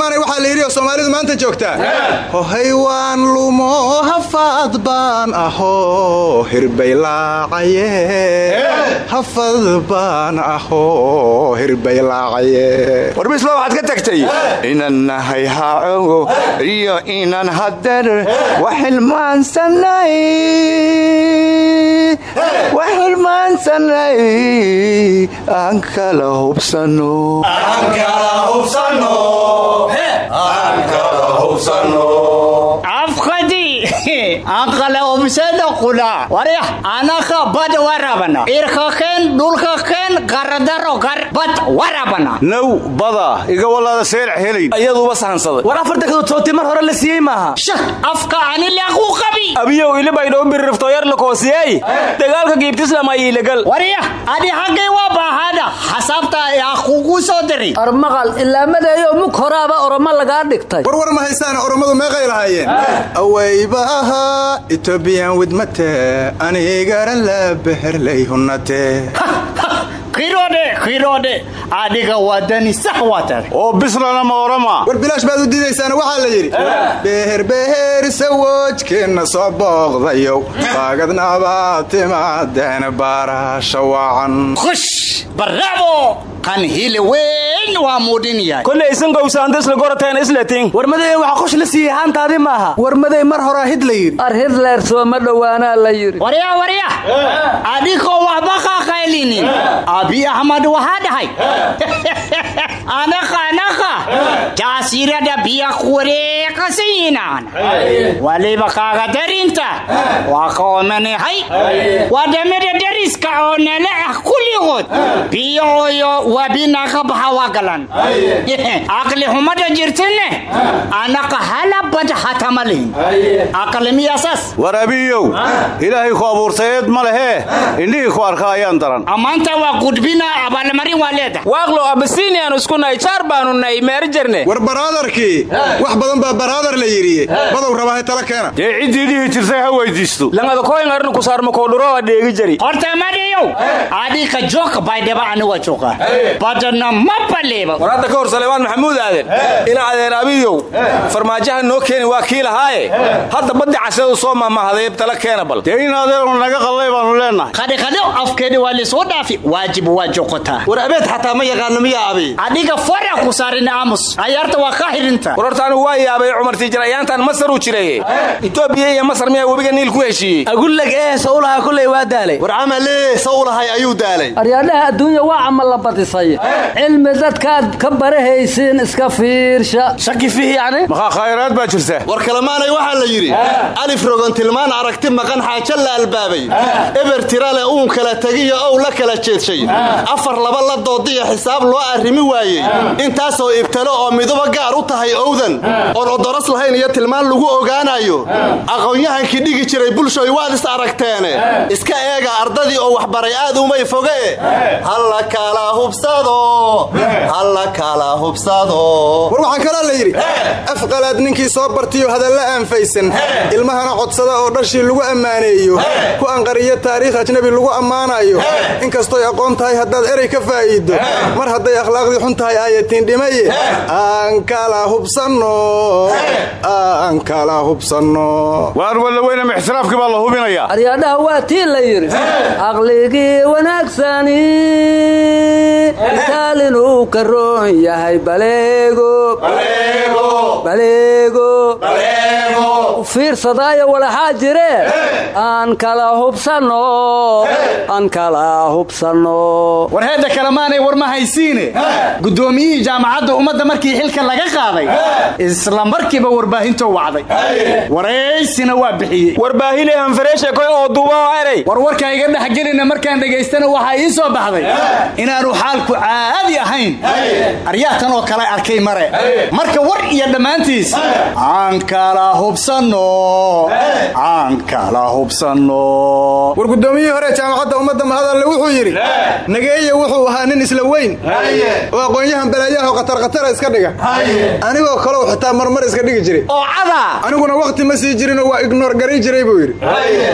war kalamaanay waxaa la yidhi oo soomaalidu maanta joogtaa. Hohay waan lumo hafaad baan ahoo hirbaylaacaye hafad baan ahoo hirbaylaacaye war bisla waxaad ka tagtay. Inan nahay haacogo iyo inan hader waxilmaansanay waxilmaansanay aan kala hubsano afkadi anqala obseda qula warya anaka bad warabana. Irka ken dhulka ken qaradaro gar bad warabana. Now bada iga walaada seelc helayn iyaduuba sahansaday war afar dekado tooti mar hore la siiyey maaha. Shah afka ani laqu qabi. Abiyow ilibaydhoo biririftoyar lakoosiyey dagaalka giibtislam ay ilegal warya adi haggay waa baahada xasaabta yaa kugu soo diri. Armaqal ilaamadeeyo mug horaaba oromo lagaa dhigtay. War war ma haysaana orommadu meeqay lahaayeen. Awayba ahaa etobiyan widmate anigara la beherlay hunnate kirode kirode adiga wadani sax watar oo bislana ma orama war bilaash baad u diidaysaana waxaa la yidhi beher beher sawoojkeenna soo booqdayow. Baagadnabaa timaadeen baarasha wacan khush barabo kan hili weyn waa muudhin yahay. Kolley isan gowsaanta isla gorateen islating warmadee waxa qosh la siiyey haantaadi maaha? Warmaday mar horaa hid la yidhi. Ar hitler sooma dhowaanaa la yidhi. Warya warya. Adigoo waxba qaqaylinin abi axmed waxaa dhahay. Anaqa anaqa jaasirada biya kuwareeqasayinaan waliba kaaga darinta. Waa ka omanahay waddamada dariska oo nala ah kulligood biyoyo wabinaga baxa waa galan aqli humada jirtine anaqa halabad hatama lihin aqli miyasaas war abiyow ilaahay ku abuurtayeed ma lehee indhihii ku arka ayaan daran ammaanta waa gudbina abaalmarin waa leedahay waaqlo abasiniyaanu isku nahay jaar baanu nahay war baraadarkii wax badan baa baraadar la yidhi badow rabahay tala keena dee ciddii dhihi jirtay ha weydiisto langada koyn arrin ku saarma koodhuroa dheegi jari horta madayow adika jooka baydhaba aniga jooga badana ma baleeba war hadda ka hor saleebaan maxamuud aaden ina adeer abiyow. Farmaajaha noo keeni waa kii lahaaye. Hadda baddi casadu soo maamahadee tala keena bal. Dee in adeernu naga qallay baanu leennahay qadhiqadho afkeedi waa lisoo dhaafi. Waajib waa joqotaa. War abeed xataa ma yaqaano miyaa abi adiga fara ku saarin aamus. Ayaarta waa ka hirinta war horta anigu waa yaabay cumar tiijir ayaantan masar uu jiraye etoobiya iyo masar miyaa webiga niil ku heshiiyey. Agullag ee sawlaha kulley waa daalay. War camalee sawlahay ayuu daalay. Aryaadhaha adduunya waa camal la badisay cilmi dadkaad ka barahaysiin iska fiirsha. Shaki fiihi yani maxaa khayraad baa jirta? War kalamaanay waxaa la yidhi alif rogon tilmaan aragti maqan xaajo la albaabay. Eber tirale uun kala tegiyo ow la kala jeedshay. Afar laba la doodiyo xisaab loo arrimi waayey. Intaasoo ibtalo oo miduba gaar u tahay owdan. Oon odoros lahayn iyo tilmaan lagu ogaanayo aqoon-yahankii dhigi jiray bulshoy waad is aragteene. Iska eega ardadii oo waxbaray aad umay foge halla kala hubsado war waxaan kaloo la yidhi afqalaad ninkii soo bartiyo hadalla aanfaysan ilmahana codsada oo dhashii lagu ammaaneeyo ku anqariyo taariikh ajnabi lagu ammaanayo inkastoy aqoon tahay haddaad erey ka faa'iido mar hadday akhlaaqdii xun tahay aayatiin dhimaye aan kala hubsanno. Aan kala hubsanno. Waar walla weynama ixtiraafkii baa la hubinayaa. Aryaadhaha waa tii la yidhi aqligii wanaagsani taal inuu ka roon yahay baleego baleego fiirsadaayo walaxaa jiree aan kala hubsanno aan kala hubsanno war heedda kalemaanay war ma haysiine. Guddoomiyihii jaamacadda ummadda markii xilka laga qaaday isla markiiba warbaahintou wacday. Waraysina waa bixiyey. Warbaahile hanfareeshe koy oo duuba erey war warka iga dhexgelina markaan dhegaystana waxaa ii soo baxday. Inaanu xaalku caadi ahayn. Aryaatan oo kale arkay mare. Marka war iyo dhammaantiis. Aan kala hubsanno aan kala hubsanno war guddoomiyihii hore jaamacadda ummadda mahadalle wuxuu yidhi nageeye wuxuu ahaa nin isla weyn. Oo aqoon-yahan balaayaho qatarqatara iska dhiga. Anigoo kalow xitaa marmar iska dhigi jiray. Oo cada aniguna wakhti ma sii jirinoo waa ignoor garay jiray buu yidhi.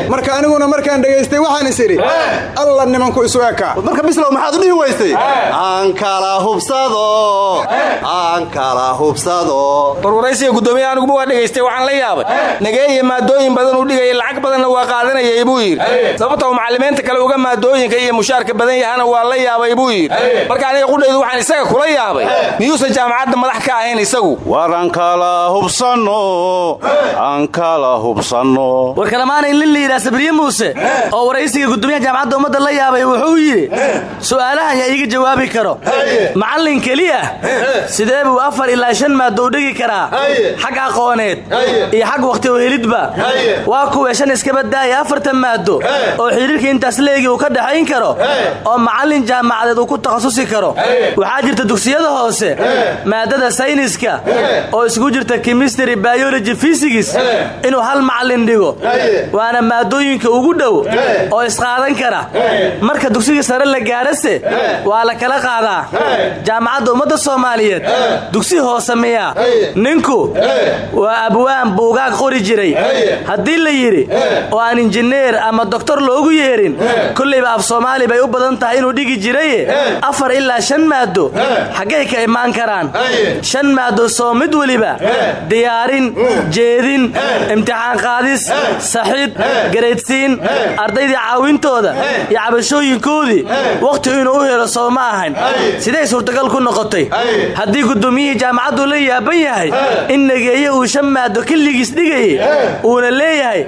Marka aniguna markaan dhegaystay waxaan is idhi alla nimanku isu ekaa marka bislow maxaad u dhihi weystay aan kala hubsado. Aan kala hubsado. Warwaraysiga guddoomiyaha aniguba waa dhegaystay waxaan la yaabay. Nageeye maadooyin badan uu dhigaya lacag badanna waa qaadanayay buu yidhi. Sababta uu macallimiinta kale uga maadooyinka iyo mushaarka badan yahana waa la yaabay buu yidhi. Marka aniga qudhaydu waxaan isaga kula yaabay. Miyuusan jaamacadda madax ka ahayn isagu? War aan kala hubsanno aan kala hubsanno war kalamaanay yidhaha sabriye muuse oo waraysiga gudoomiyaha jaamacadda ummadda la yaabay wuxuu yidhi su'aalahan yaa iiga jawaabi karo. Macallin keliya. Sidee buu afar ilaa shan maaddo u dhigi karaa? Xag aqooneed. Iyo xag wakhti oo helidba. Waa kuwee shan iska badaaya afartan maaddo? Oo xidhiirka intaas leegi uu ka dhaxayn karo? Oo macallin jaamacadeed uu ku takhasusi karo? Waxaa jirta dugsiyada hoose maadada sayniska oo isku jirta kimistry biology fisigis inuu hal macallin dhigo. Waana maadooyinka ugu dhow oo isqaadan kara. Marka dugsiga sare la gaadhase waa la kala qaadaa jaamacadda ummadda soomaaliyeed. Dugsi hoose miya. Ninku waa abwaan buugaag qori jiray. Haddii la yidhi oo aan injineer ama doktor loogu yeerin kollayba af soomaali bay u badan tahay inuu dhigi jiraye afar ilaa shan maaddo xaggay ka imaan karaan. Shan maaddo soo mid weliba diyaarin jeedin imtixaan qaadis saxid garaydsiin ardaydii caawintooda iyo cabashooyinkoodii wakhti inuu u helo soo ma ahan siday suurtagal ku noqotay. Haddii guddoomiyihii jaamacaddu la yaaban yahay in nageeye uu shan maaddo kelligiis dhigayey uuna leeyahay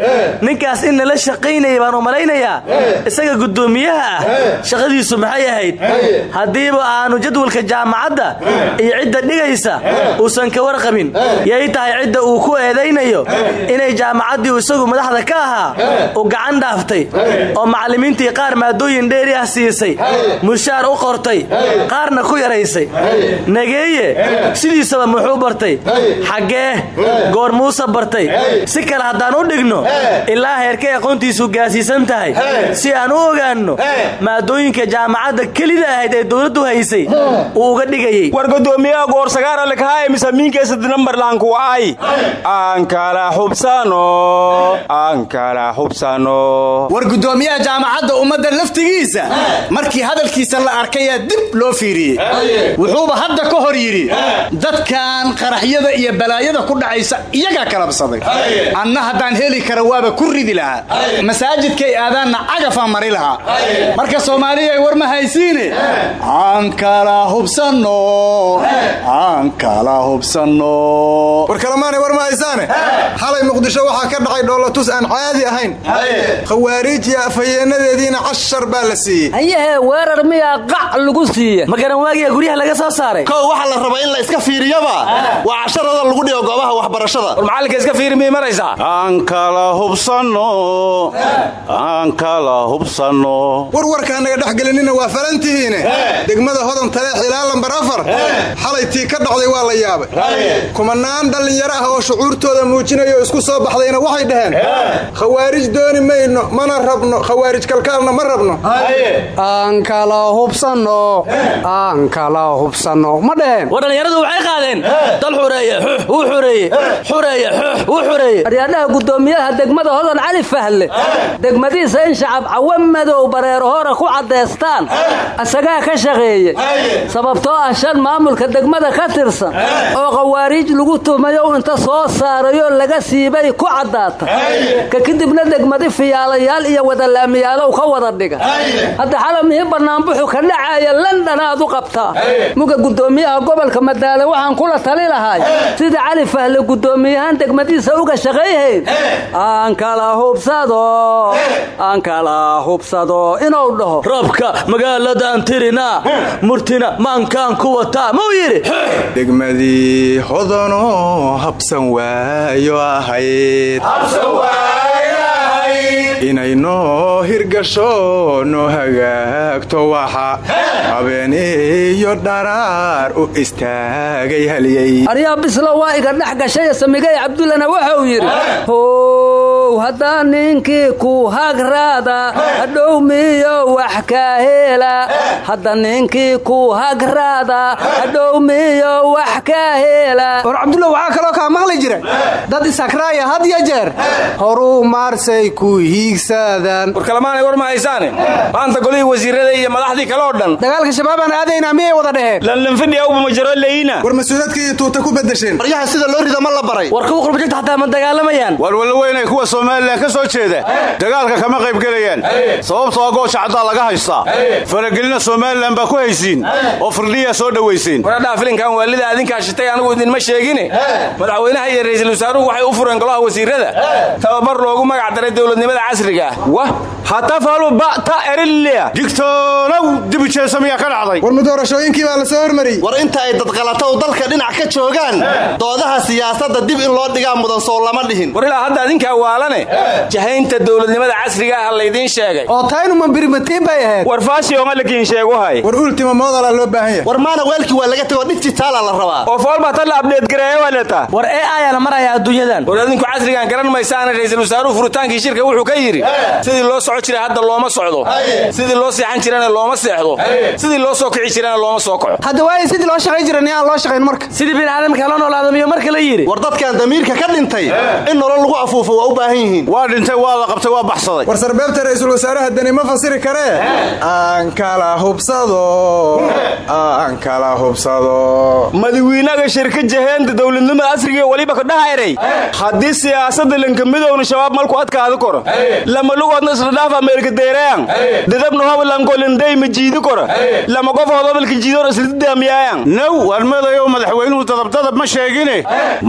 ninkaas in nala shaqaynaya baan u malaynayaa isaga guddoomiyaha ah shaqadiisu maxay ahayd? Haddiiba aanu jadwalka jaamacadda iyo cidda dhigaysa uusan ka warqabin. Yay tahay cidda uu ku eedaynayo. Inay jaamacaddii isagu madaxda ka ahaa u gacan dhaaftay oo macallimiintii qaar maadooyin dheeri ah siisay. Mushaar u qortay qaarna ku yaraysay. Nageeye. Sidiisaba muxuu bartay. Xaggee. Goor muuse bartay. Si kale haddaan u dhigno ilaa heerkay aqoontiisu gaasiisan tahay. Si aan u ogaanno maadooyinka jaamacadda kelida ahayd ee dowladdu haysay uu uga dhigayey war gudoomiyaha goorsagaara lakahaye misamiinkeesad nambar laankuwa'ay aan kala xubsano aan kala xubsano war guddoomiyaha jaamacadda ummadda laftigiisa markii hadalkiisa la arkayaa dib loo fiiriyey. Wuxuuba hadda ka hor yidhi dadkan qaraxyada iyo balaayada ku dhacaysa iyagaa kalabsaday anna haddaan heli kara waaba ku ridi lahaa. Masaajidkay aadaanna cagafaa mari lahaa. Marka soomaaliya war ma haysiine aan kala hubsanno aan kala hubsanno war kalamaanay war ma haysaane xalay muqdisho waxaa ka dhacay dhoolatus aan caadi ahayn. Khawaariij iyo afhayeenadeediina cashar baa la siiyey lagu siiye ma garan waagiya guryaha laga soo saaray? Kow waxaa la rabaa in la iska fiiriyaba. Waa casharada lagu dhigo goobaha waxbarashada. War macallinka iska fiiri miyay maraysaa aan kala hubsanno aan kala hubsanno warwarkaa naga dhexgelinina waa falantihiine. Degmada hodan tale xilaa lambar afar. Xalay tii ka dhacday waa la yaabay. Kumanaan dhallinyaro ah oo shucuurtooda muujinaya oo isku soo baxdayna waxay dhaheen. Khawaarij dooni mayno mana rabno. Khawaarij kalkaalna ma rabno. Aan kala hubsanno aan kala hubsanno ma dheheen war dhallinyaradu waxay qaadeen. Dal xureeye xux wuu xureeye. Xureeye xux wuu xureeye. Aryaadhaha guddoomiyaha degmada hodan cali fahle. Degmadiisa in shacab cawa madow bareero hore ku caddaystaan. Isagaa ka shaqeeye. Sababtoo ah shan maamulka degmada ka tirsan oo khawaariij lagu tumayo inta soo saarayo laga siibay ku caddaata. Ka kadibna degmadi fiyaalayaal iyo wadalaamiyaalow ka wada dhiga. Hadda xalamihii bannaanbuxu ka dhacaaya london aad u qabtaa muga guddoomiyaha gobolka madaale waxaan kula tali lahay sida cali fahle guddoomiyahaan degmadiisa uga shaqayhayn aan kala hubsado. Aan kala hubsado. Inuu dhaho rabka magaaladan tirina murtina maankaan ku wataa mau yidhi? Degmadii hodanoo habsan waayo ahayd inay noo hirgasho noo hagaagto waxa. Habeen iyo dharaar u istaagay halyey aryaa bislo waa iga dhex gashay samigay cabdullana wuxuu yidhi how haddaa ninkii ku hagraada hadhow miyo wax ka hela. Hadda ninkii ku hagraada hadhow miyo wax ka hela. War cabdulla waxaa kaloo kaa maqli jira dad isakraaya had ya jeer horuu maarsay ku hiigsaadaan warkalamaanay war ma haysaane maanta golihii wasiirada iyo madaxdii kale oo dhan. Dagaalka shabaabaan aadaynaa miyay wada dheheen lanlanfidhi awba majaro leyna war mas'uuladka iyo tuuta ku bedesheen waryaha sida loo rida ma la baray. War kuwa qurbajinta xataa ma dagaalamayaan. War walla weynay kuwa somalilan ka soo jeeda. Dagaalka kama qayb gelayaan. Sababtoo goosha caddaa laga haystaa. Faragelina somalilan baa ku haysiin. Oo firdhiyaa soo dhowayseen waradhaa filinkan waalida adinkaa shitay anigu idinma sheegine. Madaxweynaha iyo ra'iisul wasaaruhu waxay u fureen golaha wasiirada. Tababar loogu magac daray dowladnimada casriga ah. Wah hatafalu ba'ta erilya digtoonow dibijeesamiyaa ka dhacday? War mudoorashooyinkii baa la soo hormariyey war inta ay dadqalatow dalka dhinac ka joogaan doodaha siyaasadda dib in loo dhigaa mudan sow lama dhihin. War ilaa hadda adinkaa waalane jahaynta dowladnimada casriga ah laydiin sheegay. Oo taynuma birimatiin bay ahayd. War faashiyoma lakiin sheeguhay war ultima moodala loo baahan yahay. War maana weelkii waa laga tego digitaala la rabaa. Oo foolbaa tan la abdheed gareeya waa leetaa war ee ayaana maraya adduunyadan. War adinku casrigan garan maysaana ra'iisul wasaaruhu furitaankii shirka wuxuu ka yidhi sidii loo soco jiray hadda looma socdo. Sidii loo seexan jirana looma seexdo. Sidii loo soo kici jirana looma soo kaco. Hadda waaya sidii loo shaqayn jira aan loo shaqayn marka. Sidii biniaadamka loo noolaada miyo marka la yidhi. War dadkan damiirka ka dhintay in nolol lagu afuufo waa u baahan yihiin. Waa dhintay waa la qabtay waa baxsaday. War sarbeebta ra'iisul wasaaraha dani ma fasiri karee aan kala hubsado aan kala hubsado. Madawiinaga shirka jaheenta dowladnimada asriga weliba kadhahayrey haddii siyaasada lankamidowna shabaab malku adkaadi koro. Lama lugoodna isladhaaf ameerika deerayan dadabna hobalankolinday ma jiidi koro. Lama qof hodobalka jiidoon isladadaamiyaayan naw warmadayow madaxweynuhu dadabdadab ma sheegine.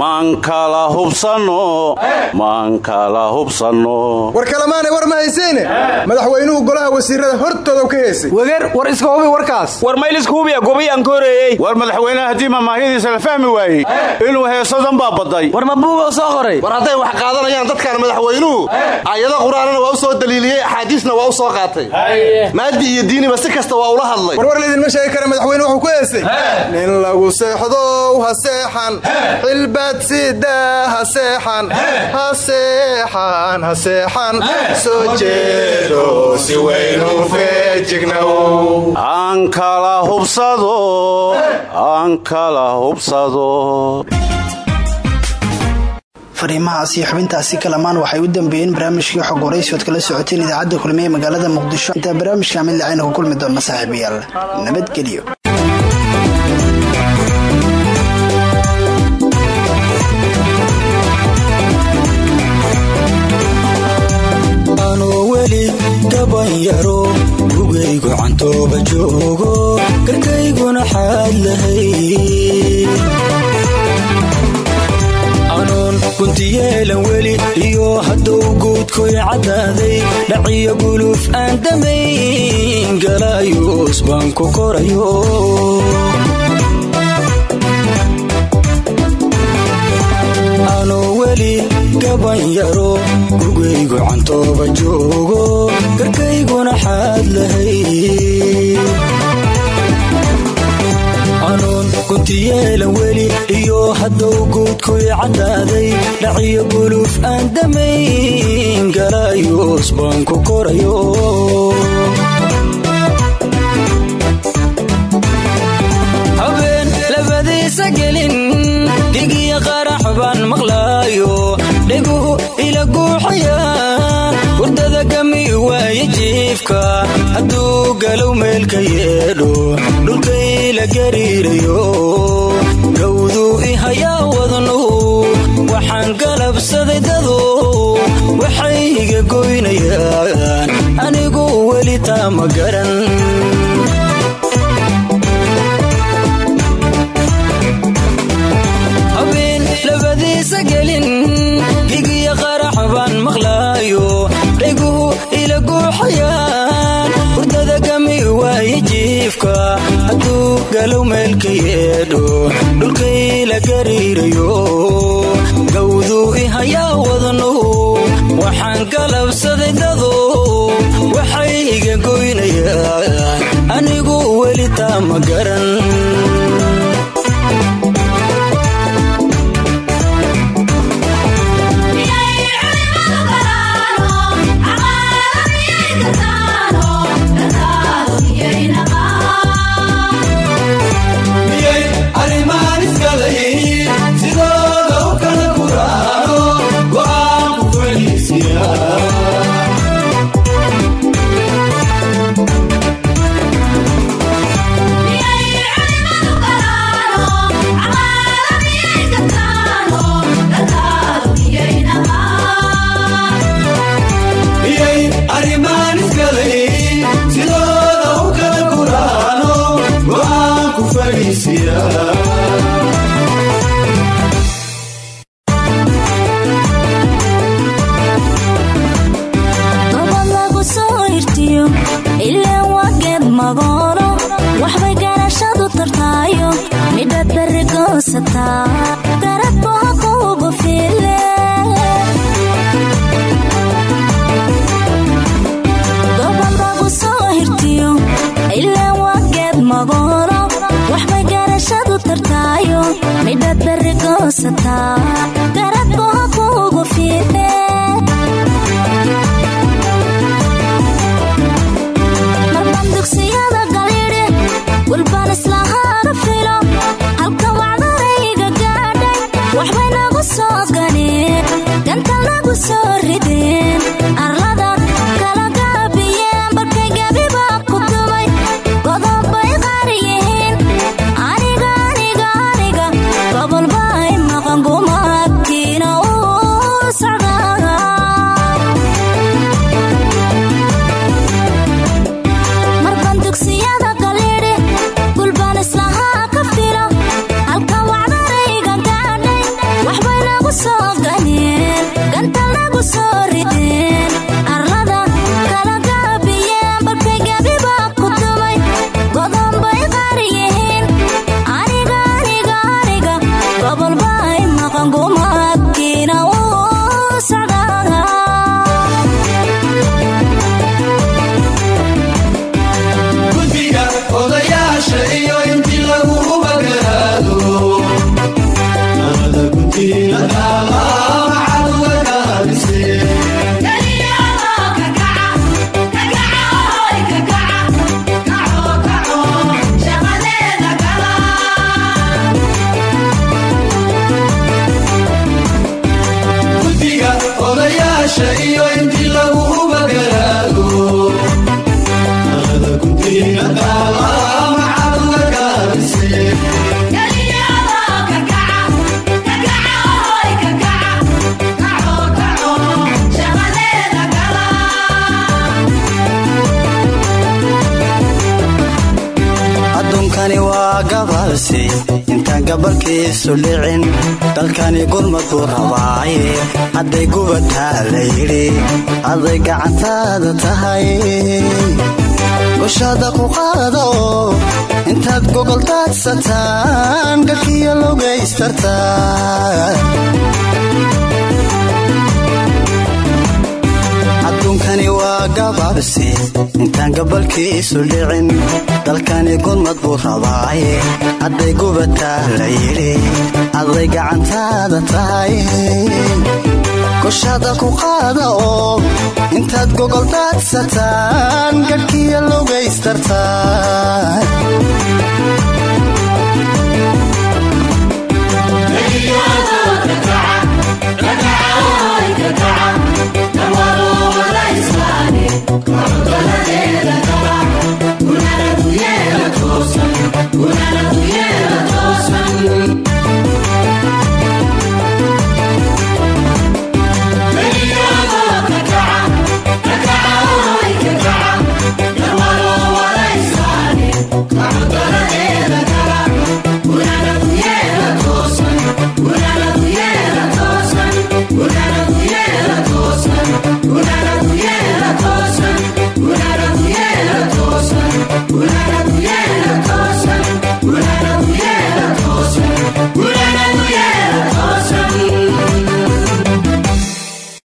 Maan kala hubsanno maan kala hubsanno war kalemaanay war ma hayseene? Madaxweynuhu golaha wasiirada hortooda ka heesay. Wageer war iska hubi warkaas. War mayliska hubiya gobayaan ka horeeyey. War madaxweynaha haddii mamaahyadiisa la fahmi waayey. Inuu heesadan baa baday. War ma buuga soo qoray? War hadday wax qaadanayaan dadkan madaxweynuhu aayado qur'aanana waa u soo daliiliyey axaadiisna waa u soo qaatay. Maadi iyo diiniba si kasta waa ula hadlay. War war laydinma sheegi kara madaxweyne wuxuu ku heesay. Nin lagu seexdow ha seexan. Xilbaad sidaa ha seexan. Ha seexan ha seexan. Soo jeedo si weynu feejignow aan kala hubsado aan kala hubsado fariimahaas iyo xubintaasi kalamaan waxay u dambeeyeen barnaamijkii xog waraysi ood kala socoteen idaacadda kulmiye magaalada muqdisho. Intaa barnaamijka mid lacayna ku kulmi doona saaxiibayaal. Nabadgelyo gabanyaro gugaygu cantooba joogo garkayguna xaad lahay guntiyeelan weli iyo hadduu guudkoy caddaaday dhaciyo guluuf aan damayn galaayuus baan ku korayo weli gabanyaro gugaygu cantooba joogo garkayguna xaad lahay guntiyeelan weli iyo hadduu guudkoy caddaaday dhaciyo guluuf aan damayn galaayuus baan ku korayo. Habeen labadiisa maqlaayo. Dhiguhu ila guuxayaan gebi waaye jiifka hadduu galow meelka yeedho dhulkay la gariirayo. Gawdu ihayaa wadnu waxaan galabsaday dadu waxay iga goynayaan anigu welitaa ma garan. Habeen labadiisa geli xayaan. Hurdada gami waayi jiifka. Hadduu galow meelka yeedho. Dhulkay la gariirayo. Gawduu ihayaa wadno. Waxaan galabsaday dado. Waxay iga goynayaa anigu weli taama garan. sulicin dalkani gurmad rabaaye. Hadday gubataa la yidhi hadday gacantaada tahay. Goshaada ku qaado intaad gogol daadsataan galkiyo logaystartaa gabaabsi intaan gabalkiisu dhicin dalkani gurmad buu rabaay hadday gubataa la yidhi hadday gacantaada tahay koshaada ku qaada oo intaad gogol dhaadsataan gadhkiya logaystartaan Unana tu yela kosa, unana tu yela